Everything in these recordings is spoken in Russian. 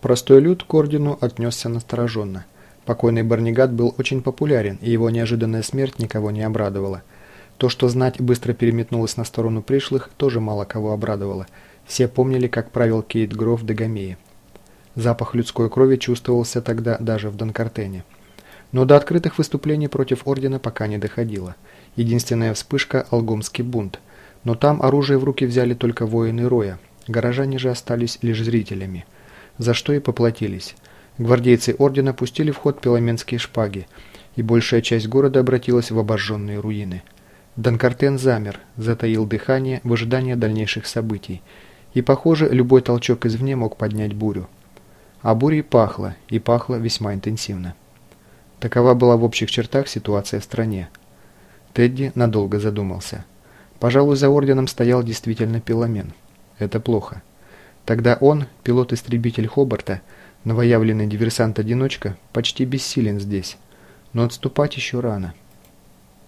Простой люд к ордену отнесся настороженно. Покойный Барнигат был очень популярен, и его неожиданная смерть никого не обрадовала. То, что знать быстро переметнулась на сторону пришлых, тоже мало кого обрадовало. Все помнили, как правил Кейт Гров Дагомеи. Запах людской крови чувствовался тогда даже в Донкартене. Но до открытых выступлений против ордена пока не доходило. Единственная вспышка – Алгомский бунт. Но там оружие в руки взяли только воины Роя. Горожане же остались лишь зрителями – за что и поплатились. Гвардейцы ордена пустили в ход пеломенские шпаги, и большая часть города обратилась в обожженные руины. Донкартен замер, затаил дыхание в ожидании дальнейших событий, и, похоже, любой толчок извне мог поднять бурю. А бурей пахло, и пахло весьма интенсивно. Такова была в общих чертах ситуация в стране. Тедди надолго задумался. Пожалуй, за орденом стоял действительно пеломен. Это плохо. Тогда он, пилот-истребитель Хобарта, новоявленный диверсант-одиночка, почти бессилен здесь. Но отступать еще рано.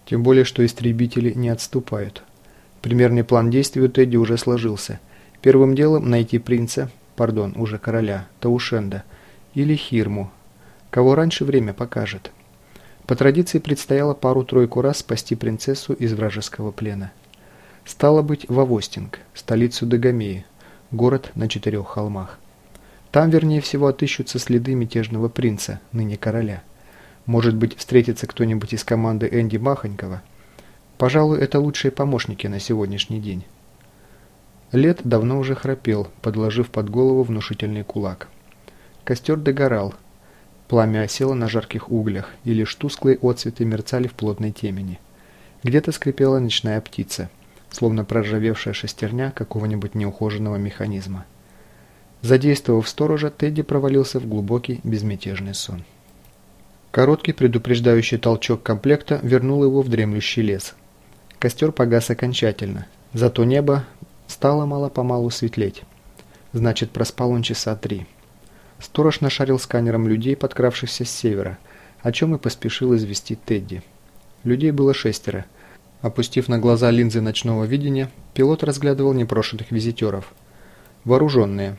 Тем более, что истребители не отступают. Примерный план действий у Тедди уже сложился. Первым делом найти принца, пардон, уже короля, Таушенда, или Хирму. Кого раньше время покажет. По традиции предстояло пару-тройку раз спасти принцессу из вражеского плена. Стало быть, в Авостинг, столицу Дагомеи, город на четырех холмах. Там, вернее всего, отыщутся следы мятежного принца, ныне короля. Может быть, встретится кто-нибудь из команды Энди Махонькова. Пожалуй, это лучшие помощники на сегодняшний день. Лед давно уже храпел, подложив под голову внушительный кулак. Костер догорал. Пламя осело на жарких углях, и лишь тусклые отцветы мерцали в плотной темени. Где-то скрипела ночная птица – словно проржавевшая шестерня какого-нибудь неухоженного механизма. Задействовав сторожа, Тедди провалился в глубокий безмятежный сон. Короткий предупреждающий толчок комплекта вернул его в дремлющий лес. Костер погас окончательно, зато небо стало мало-помалу светлеть. Значит, проспал он часа три. Сторож нашарил сканером людей, подкравшихся с севера, о чем и поспешил известить Тедди. Людей было шестеро – Опустив на глаза линзы ночного видения, пилот разглядывал непрошенных визитеров. Вооруженные.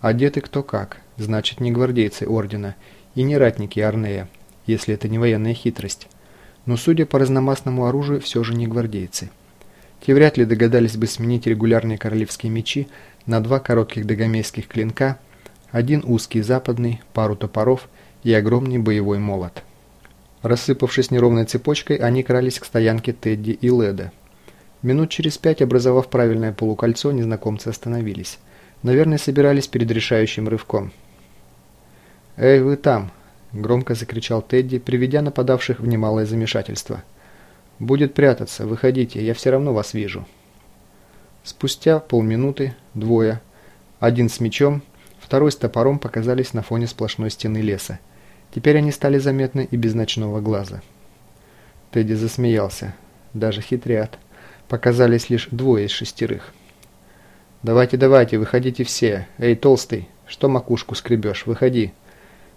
Одеты кто как, значит не гвардейцы Ордена и не ратники Арнея, если это не военная хитрость. Но судя по разномастному оружию, все же не гвардейцы. Те вряд ли догадались бы сменить регулярные королевские мечи на два коротких догомейских клинка, один узкий западный, пару топоров и огромный боевой молот. Рассыпавшись неровной цепочкой, они крались к стоянке Тедди и Леда. Минут через пять, образовав правильное полукольцо, незнакомцы остановились. Наверное, собирались перед решающим рывком. «Эй, вы там!» – громко закричал Тедди, приведя нападавших в немалое замешательство. «Будет прятаться, выходите, я все равно вас вижу». Спустя полминуты двое, один с мечом, второй с топором показались на фоне сплошной стены леса. Теперь они стали заметны и без ночного глаза. Тедди засмеялся. Даже хитрят. Показались лишь двое из шестерых. «Давайте, давайте, выходите все. Эй, толстый, что макушку скребешь? Выходи.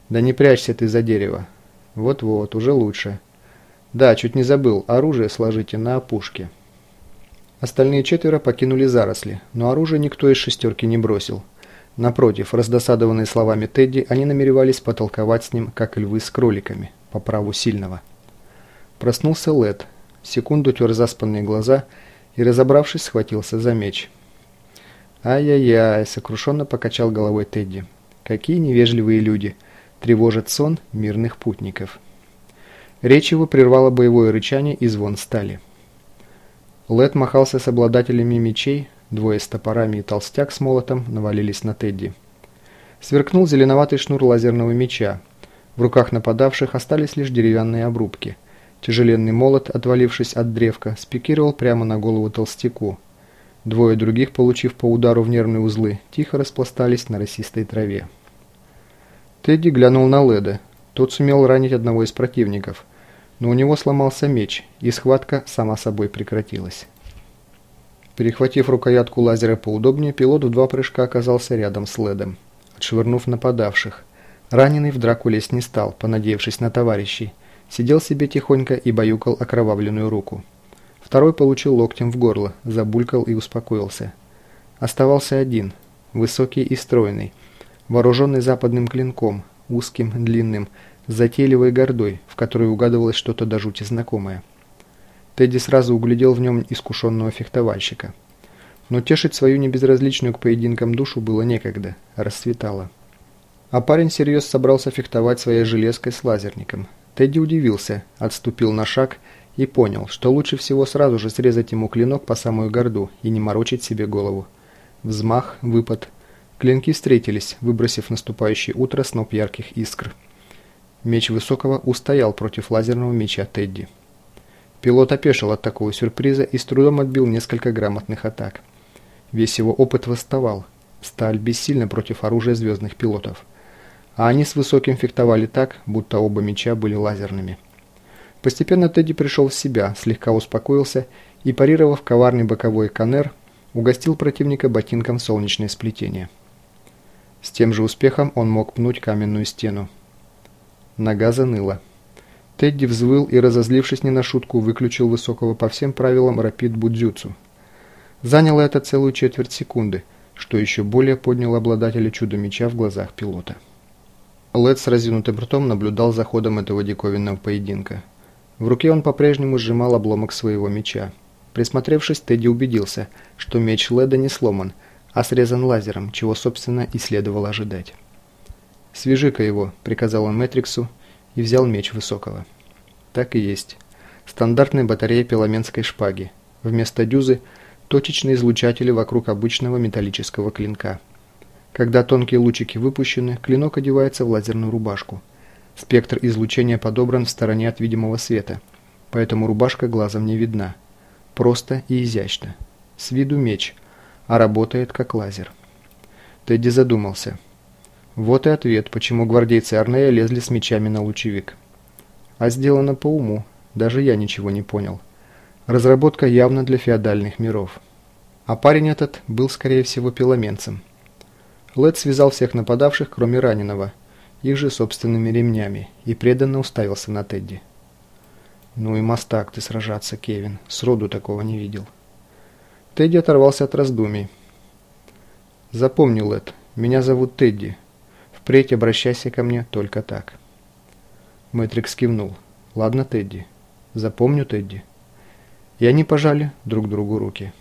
Да не прячься ты за дерево. Вот-вот, уже лучше. Да, чуть не забыл, оружие сложите на опушке». Остальные четверо покинули заросли, но оружие никто из шестерки не бросил. Напротив, раздосадованные словами Тедди, они намеревались потолковать с ним, как львы с кроликами, по праву сильного. Проснулся Лед, секунду тер заспанные глаза и, разобравшись, схватился за меч. «Ай-яй-яй!» – сокрушенно покачал головой Тедди. «Какие невежливые люди! Тревожат сон мирных путников!» Речь его прервало боевое рычание и звон стали. Лед махался с обладателями мечей, Двое с топорами и толстяк с молотом навалились на Тедди. Сверкнул зеленоватый шнур лазерного меча. В руках нападавших остались лишь деревянные обрубки. Тяжеленный молот, отвалившись от древка, спикировал прямо на голову толстяку. Двое других, получив по удару в нервные узлы, тихо распластались на росистой траве. Тедди глянул на Леда. Тот сумел ранить одного из противников, но у него сломался меч, и схватка сама собой прекратилась. Перехватив рукоятку лазера поудобнее, пилот в два прыжка оказался рядом с Ледом, отшвырнув нападавших. Раненый в драку лезть не стал, понадеявшись на товарищей. Сидел себе тихонько и баюкал окровавленную руку. Второй получил локтем в горло, забулькал и успокоился. Оставался один, высокий и стройный, вооруженный западным клинком, узким, длинным, с затейливой гордой, в которой угадывалось что-то до жути знакомое. Тедди сразу углядел в нем искушенного фехтовальщика. Но тешить свою небезразличную к поединкам душу было некогда, расцветало. А парень всерьез собрался фехтовать своей железкой с лазерником. Тедди удивился, отступил на шаг и понял, что лучше всего сразу же срезать ему клинок по самую горду и не морочить себе голову. Взмах, выпад. Клинки встретились, выбросив наступающее утро сноп ярких искр. Меч Высокого устоял против лазерного меча Тедди. Пилот опешил от такого сюрприза и с трудом отбил несколько грамотных атак. Весь его опыт восставал. Сталь бессильна против оружия звездных пилотов. А они с Высоким фехтовали так, будто оба меча были лазерными. Постепенно Тедди пришел в себя, слегка успокоился и, парировав коварный боковой канер, угостил противника ботинком солнечное сплетение. С тем же успехом он мог пнуть каменную стену. Нога заныла. Тедди взвыл и, разозлившись не на шутку, выключил Высокого по всем правилам рапид будзюцу. Заняло это целую четверть секунды, что еще более подняло обладателя чудо-меча в глазах пилота. Лед с разинутым ртом наблюдал за ходом этого диковинного поединка. В руке он по-прежнему сжимал обломок своего меча. Присмотревшись, Тедди убедился, что меч Леда не сломан, а срезан лазером, чего, собственно, и следовало ожидать. «Свяжи-ка его», — приказал он Мэтриксу и взял меч Высокого. Так и есть. Стандартная батарея пеламенской шпаги. Вместо дюзы – точечные излучатели вокруг обычного металлического клинка. Когда тонкие лучики выпущены, клинок одевается в лазерную рубашку. Спектр излучения подобран в стороне от видимого света, поэтому рубашка глазом не видна. Просто и изящно. С виду меч, а работает как лазер. Тедди задумался – вот и ответ, почему гвардейцы Арнея лезли с мечами на лучевик. А сделано по уму, даже я ничего не понял. Разработка явно для феодальных миров. А парень этот был, скорее всего, пеломенцем. Лед связал всех нападавших, кроме раненого, их же собственными ремнями, и преданно уставился на Тедди. «Ну и мастак ты сражаться, Кевин, сроду такого не видел». Тедди оторвался от раздумий. «Запомни, Лед, меня зовут Тедди, Впредь обращайся ко мне только так». Мэтрикс кивнул. «Ладно, Тедди. Запомню, Тедди». И они пожали друг другу руки.